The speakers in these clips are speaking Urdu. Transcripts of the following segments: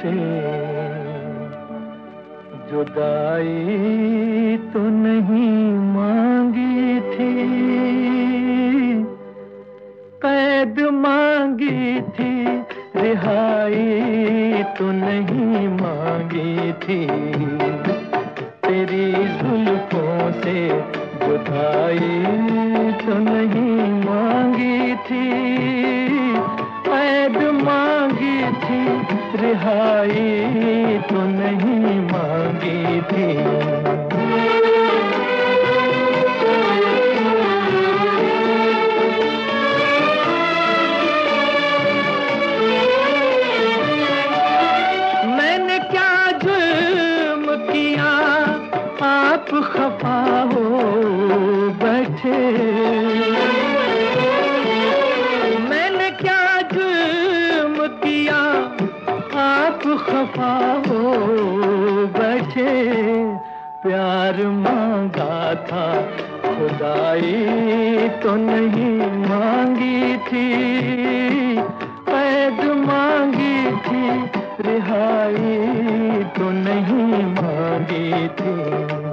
سے جدائی تو نہیں مانگی تھی۔ قید مانگی تھی، رہائی تو نہیں مانگی تھی۔ تیری زلفوں سے جدائی تو نہیں مانگی تھی۔ رہائی تو نہیں مانگی تھی۔ میں نے کیا جرم کیا؟ آپ خفا ہو بیٹھے۔ میں نے کیا جرم کیا؟ خفا ہو بیٹھے، پیار مانگا تھا۔ خدائی تو نہیں مانگی تھی، قید مانگی تھی، رہائی تو نہیں مانگی تھی۔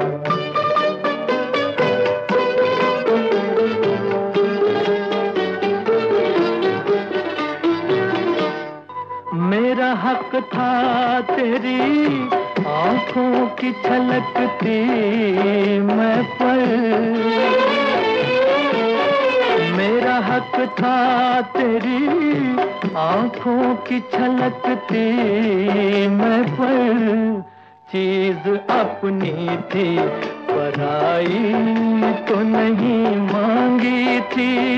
میرا حق تھا تیری آنکھوں کی چھلکتی میں پر۔ میرا حق تھا تیری آنکھوں کی چھلکتی میں پر۔ چیز اپنی تھی، پرائی تو نہیں مانگی تھی۔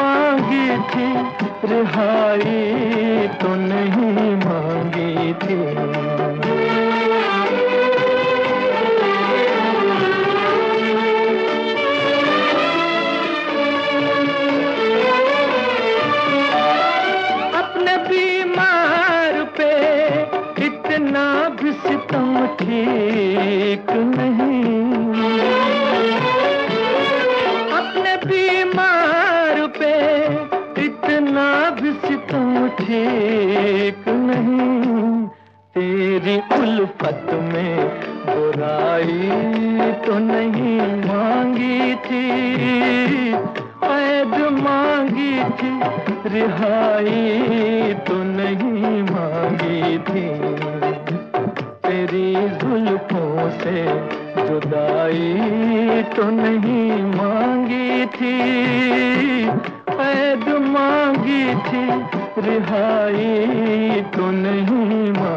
مانگی تھی، رہائی تو نہیں مانگی تھی۔ اپنے بیمار پہ اتنا بھی ستم ٹھیک نہیں۔ ٹھیک نہیں، تیری الفت میں برائی تو نہیں مانگی تھی۔ قید مانگی تھی، رہائی تو نہیں مانگی تھی۔ تیری زلفوں سے جدائی تو نہیں مانگی تھی۔ قید مانگی تھی رہائی تو نہیں مانگی۔